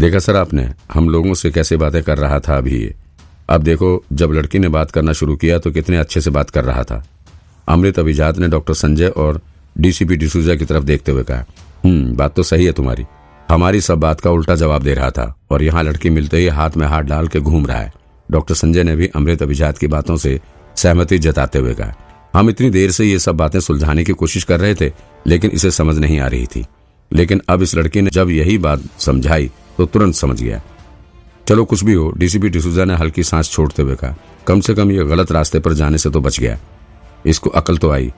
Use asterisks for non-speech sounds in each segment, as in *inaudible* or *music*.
देखा सर आपने, हम लोगों से कैसे बातें कर रहा था अभी? अब देखो, जब लड़की ने बात करना शुरू किया तो कितने अच्छे से बात कर रहा था। अमृत अभिजात ने डॉक्टर संजय और डीसीपी डिसूजा की तरफ़ देखते हुए कहा हम्म बात तो सही है तुम्हारी। हमारी सब बात का उल्टा जवाब दे रहा था और यहाँ लड़की मिलते ही हाथ में हाथ डाल के घूम रहा है। डॉक्टर संजय ने भी अमृत अभिजात की बातों से सहमति जताते हुए कहा, हम इतनी देर से ये सब बातें सुलझाने की कोशिश कर रहे थे, लेकिन इसे समझ नहीं आ रही थी। लेकिन अब इस लड़की ने जब यही बात समझाई तो तुरंत समझ गया। चलो कुछ भी हो डीसीपी डिसूजा ने हल्की सांस छोड़ते हुए कहा, कम से कम ये गलत रास्ते पर जाने से तो बच गया। इसको अकल तो आई,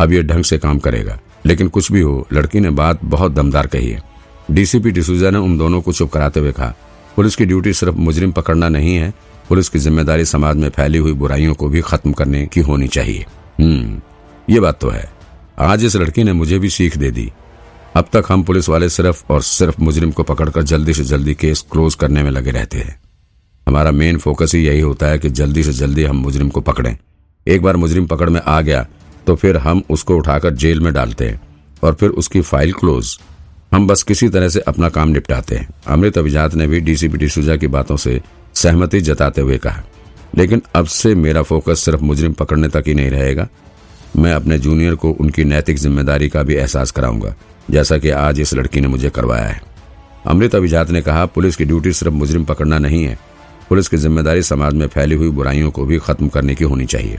अब ये ढंग से काम करेगा। लेकिन कुछ भी हो, लड़की ने बात बहुत दमदार कही है। डीसीपी डिसूजा ने उन दोनों को चुप कराते हुए कहा, पुलिस की ड्यूटी सिर्फ़ मुजरिम पकड़ना नहीं है, पुलिस की ज़िम्मेदारी समाज में फैली हुई बुराइयों को भी खत्म करने की होनी चाहिए। हम्म ये बात तो है। आज इस लड़की ने मुझे भी सीख दे दी। अब तक हम पुलिस वाले सिर्फ़ और सिर्फ़ मुजरिम को पकड़कर जल्दी से जल्दी केस क्लोज करने में लगे रहते हैं। हमारा मेन फोकस ही यही होता है कि जल्दी से जल्दी हम मुजरिम को पकड़ें। एक बार मुजरिम पकड़ में आ गया तो फिर हम उसको उठाकर जेल में डालते हैं और फिर उसकी फ़ाइल क्लोज हम बस किसी तरह से अपना काम निपटाते हैं। अमृत अभिजात ने भी डीसीपी डिसूजा की बातों से सहमति जताते हुए कहा। लेकिन अब से मेरा फोकस सिर्फ़ मुजरिम पकड़ने तक ही नहीं रहेगा। मैं अपने जूनियर को उनकी नैतिक ज़िम्मेदारी का भी एहसास कराऊँगा, जैसा कि आज इस लड़की ने मुझे करवाया है। अमृत अभिजात ने कहा, पुलिस की ड्यूटी सिर्फ़ मुजरिम पकड़ना नहीं है। पुलिस की ज़िम्मेदारी समाज में फैली हुई बुराइयों को भी खत्म करने की होनी चाहिए।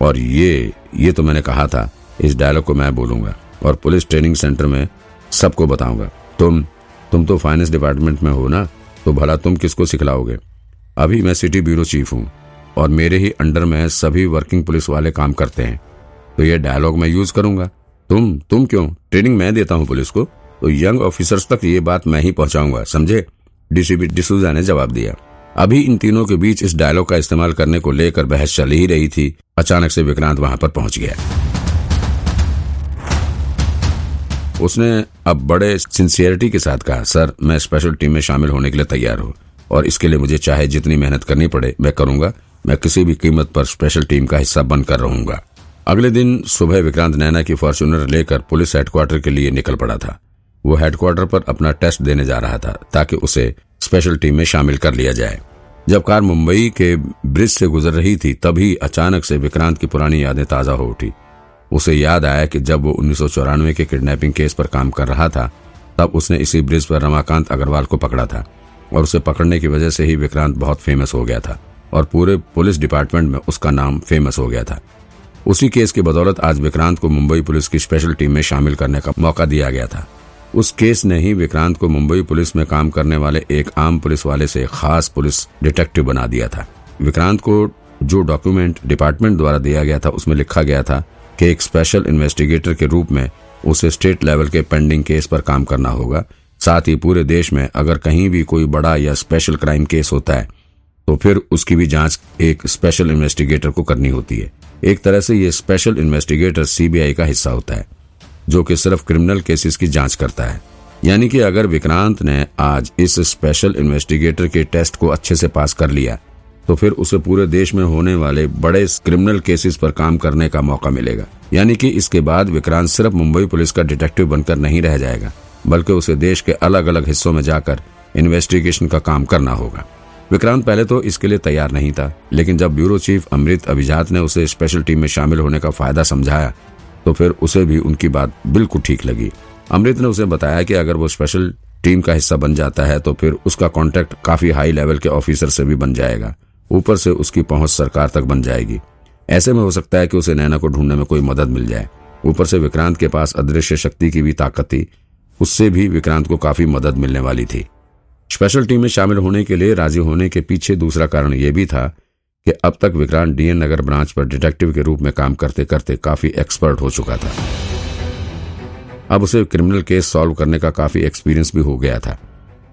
और ये ये तो मैंने कहा था, इस डायलॉग को मैं बोलूँगा और पुलिस ट्रेनिंग सेंटर में सबको बताऊँगा। तुम तुम तो फाइनेंस डिपार्टमेंट में हो ना तो भला तुम किसको सिखलाओगे? अभी मैं सिटी ब्यूरो चीफ हूँ और मेरे ही अंडर में सभी वर्किंग पुलिस वाले काम करते हैं। तो ये डायलॉग मैं यूज़ करूँगा। तुम तुम क्यों? ट्रेनिंग मैं देता हूँ पुलिस को। तो यंग ऑफिसर्स तक ये बात मैं ही पहुंचाऊँगा, समझे? डीसीपी डिसूजा ने जवाब दिया। अभी इन तीनों के बीच इस डायलॉग का इस्तेमाल करने को लेकर बहस चल ही रही थी। अचानक से विक्रांत वहाँ पर पहुँच गया। उसने अब बड़े सिंसियरिटी के साथ कहा, सर, मैं स्पेशल टीम में शामिल होने के लिए तैयार हूँ और इसके लिए मुझे चाहे जितनी मेहनत करनी पड़े, मैं करूँगा। मैं किसी भी कीमत पर स्पेशल टीम का हिस्सा बनकर रहूँगा। अगले दिन सुबह विक्रांत नैना की फॉर्च्यूनर लेकर पुलिस हेडक्वार्टर के लिए निकल पड़ा था। वो हेडक्वार्टर पर अपना टेस्ट देने जा रहा था ताकि उसे स्पेशल टीम में शामिल कर लिया जाए। जब कार मुंबई के ब्रिज से गुजर रही थी, तभी अचानक से विक्रांत की पुरानी यादें ताज़ा हो उठी। उसे याद आया कि जब वो उन्नीस सौ चौरानवे के किडनैपिंग केस पर काम कर रहा था, तब उसने इसी ब्रिज पर रमाकांत अग्रवाल को पकड़ा था और उसे पकड़ने की वजह से ही विक्रांत बहुत फ़ेमस हो गया था और पूरे पुलिस डिपार्टमेंट में उसका नाम फ़ेमस हो गया था। उसी केस की बदौलत आज विक्रांत को मुंबई पुलिस की स्पेशल टीम में शामिल करने का मौका दिया गया था। उस केस ने ही विक्रांत को मुंबई पुलिस में काम करने वाले एक आम पुलिस वाले से खास पुलिस डिटेक्टिव बना दिया था। विक्रांत को जो डॉक्यूमेंट डिपार्टमेंट द्वारा दिया गया था, उसमें लिखा गया था कि एक स्पेशल इन्वेस्टिगेटर के रूप में उसे स्टेट लेवल के पेंडिंग केस पर काम करना होगा। साथ ही पूरे देश में अगर कहीं भी कोई बड़ा या स्पेशल क्राइम केस होता है तो फिर उसकी भी जाँच एक स्पेशल इन्वेस्टिगेटर को करनी होती है। एक तरह से ये स्पेशल इन्वेस्टिगेटर सीबीआई का हिस्सा होता है, जो कि सिर्फ़ क्रिमिनल केसेस की जाँच करता है। यानी कि अगर विक्रांत ने आज इस स्पेशल इन्वेस्टिगेटर के टेस्ट को अच्छे से पास कर लिया तो फिर उसे पूरे देश में होने वाले बड़े क्रिमिनल केसेस पर काम करने का मौका मिलेगा। यानी कि इसके बाद विक्रांत सिर्फ़ मुंबई पुलिस का डिटेक्टिव बनकर नहीं रह जाएगा, बल्कि उसे देश के अलग अलग हिस्सों में जाकर इन्वेस्टिगेशन का काम करना होगा। विक्रांत पहले तो इसके लिए तैयार नहीं था, लेकिन जब ब्यूरो चीफ अमृत अभिजात ने उसे स्पेशल टीम में शामिल होने का फ़ायदा समझाया तो फिर उसे भी उनकी बात बिल्कुल ठीक लगी। अमृत ने उसे बताया कि अगर वो स्पेशल टीम का हिस्सा बन जाता है तो फिर उसका कॉन्टेक्ट काफ़ी हाई लेवल के ऑफिसर से भी बन जाएगा। ऊपर से उसकी पहुँच सरकार तक बन जाएगी। ऐसे में हो सकता है कि उसे नैना को ढूँढने में कोई मदद मिल जाए। ऊपर से विक्रांत के पास अदृश्य शक्ति की भी ताकत थी, उससे भी विक्रांत को काफ़ी मदद मिलने वाली थी। स्पेशल टीम में शामिल होने के लिए राज़ी होने के पीछे दूसरा कारण यह भी था कि अब तक विक्रांत डीएन नगर ब्रांच पर डिटेक्टिव के रूप में काम करते करते काफ़ी एक्सपर्ट हो चुका था। अब उसे क्रिमिनल केस सॉल्व करने का काफ़ी एक्सपीरियंस भी हो गया था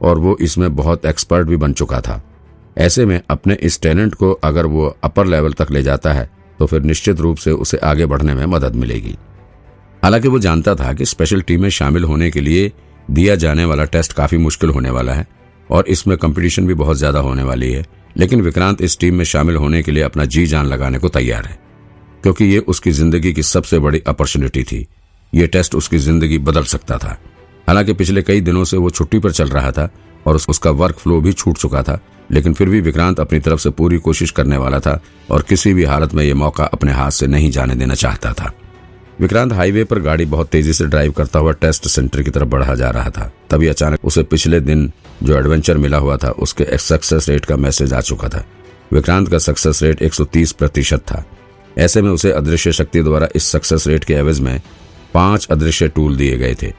और वो इसमें बहुत एक्सपर्ट भी बन चुका था। ऐसे में अपने इस टैलेंट को अगर वो अपर लेवल तक ले जाता है तो फिर निश्चित रूप से उसे आगे बढ़ने में मदद मिलेगी। हालाँकि वो जानता था कि स्पेशल टीम में शामिल होने के लिए दिया जाने वाला टेस्ट काफ़ी मुश्किल होने वाला है और इसमें कंपटीशन भी बहुत ज़्यादा होने वाली है। लेकिन विक्रांत इस टीम में शामिल होने के लिए अपना जी जान लगाने को तैयार है। क्योंकि ये उसकी ज़िंदगी की सबसे बड़ी अपॉर्चुनिटी थी। ये टेस्ट उसकी ज़िंदगी बदल सकता था। हालाँकि पिछले कई दिनों से वो छुट्टी पर चल रहा था और उसका वर्क फ्लो भी छूट चुका था। लेकिन फिर भी विक्रांत अपनी तरफ़ से पूरी कोशिश करने वाला था और किसी भी हालत में ये मौका अपने हाथ से नहीं जाने देना चाहता था। विक्रांत हाईवे पर गाड़ी बहुत तेज़ी से ड्राइव करता हुआ टेस्ट सेंटर की तरफ़ बढ़ा जा रहा था। तभी अचानक उसे पिछले दिन जो एडवेंचर मिला हुआ था, उसके सक्सेस रेट का मैसेज आ चुका था। विक्रांत का सक्सेस रेट 130 प्रतिशत था। ऐसे में उसे अदृश्य शक्ति द्वारा इस सक्सेस रेट के एवज में पाँच अदृश्य टूल दिए गए थे।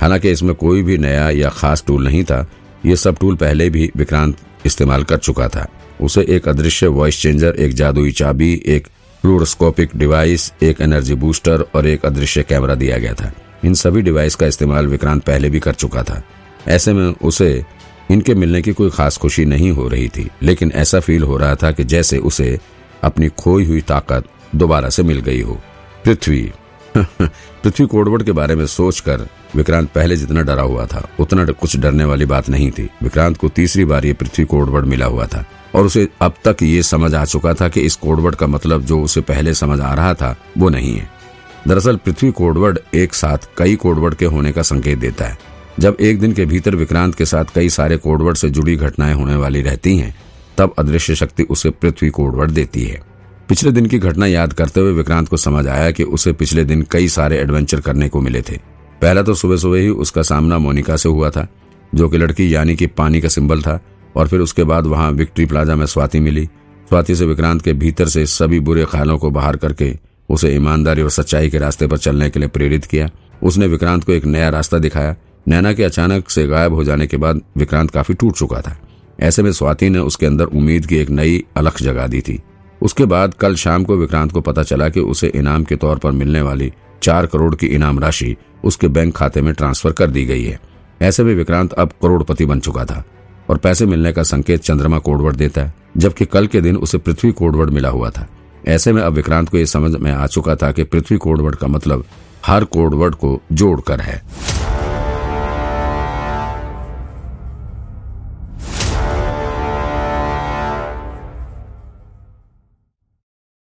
हालाँकि इसमें कोई भी नया या खास टूल नहीं था। ये सब टूल पहले भी विक्रांत इस्तेमाल कर चुका था। उसे एक अदृश्य वॉइस चेंजर, एक जादुई चाबी, एक फ्लूरोस्कोपिक डिवाइस, एक एनर्जी बूस्टर और एक अदृश्य कैमरा दिया गया था। इन सभी डिवाइस का इस्तेमाल विक्रांत पहले भी कर चुका था। ऐसे में उसे इनके मिलने की कोई खास खुशी नहीं हो रही थी, लेकिन ऐसा फील हो रहा था कि जैसे उसे अपनी खोई हुई ताकत दोबारा से मिल गई हो। पृथ्वी। *laughs* पृथ्वी कोडवर्ड के बारे में सोचकर विक्रांत पहले जितना डरा हुआ था, उतना कुछ डरने वाली बात नहीं थी। विक्रांत को तीसरी बार ये पृथ्वी कोडवर्ड मिला हुआ था। और उसे अब तक ये समझ आ चुका था कि इस कोडवर्ड का मतलब जो उसे पहले समझ आ रहा था, वो नहीं है। दरअसल पृथ्वी कोडवर्ड एक साथ कई कोडवर्ड के होने का संकेत देता है। जब एक दिन के भीतर विक्रांत के साथ कई सारे कोडवर्ड से जुड़ी घटनाएँ होने वाली रहती हैं, तब अदृश्य शक्ति उसे पृथ्वी कोडवर्ड देती है। पिछले दिन की घटना याद करते हुए विक्रांत को समझ आया कि उसे पिछले दिन कई सारे एडवेंचर करने को मिले थे। पहला तो सुबह सुबह ही उसका सामना मोनिका से हुआ था, जो कि लड़की यानी कि पानी का सिंबल था और फिर उसके बाद वहाँ विक्ट्री प्लाजा में स्वाति मिली। स्वाति से विक्रांत के भीतर से सभी बुरे ख्यालों को बाहर करके उसे ईमानदारी और सच्चाई के रास्ते पर चलने के लिए प्रेरित किया। उसने विक्रांत को एक नया रास्ता दिखाया। नैना के अचानक से गायब हो जाने के बाद विक्रांत काफ़ी टूट चुका था। ऐसे में स्वाति ने उसके अंदर उम्मीद की एक नई अलख जगा दी थी। उसके बाद कल शाम को विक्रांत को पता चला कि उसे इनाम के तौर पर मिलने वाली चार करोड़ की इनाम राशि उसके बैंक खाते में ट्रांसफ़र कर दी गई है। ऐसे में विक्रांत अब करोड़पति बन चुका था। और पैसे मिलने का संकेत चंद्रमा कोडवर्ड देता है, जबकि कल के दिन उसे पृथ्वी कोडवर्ड मिला हुआ था। ऐसे में अब विक्रांत को यह समझ में आ चुका था कि पृथ्वी कोडवर्ड का मतलब हर कोडवर्ड को जोड़कर है।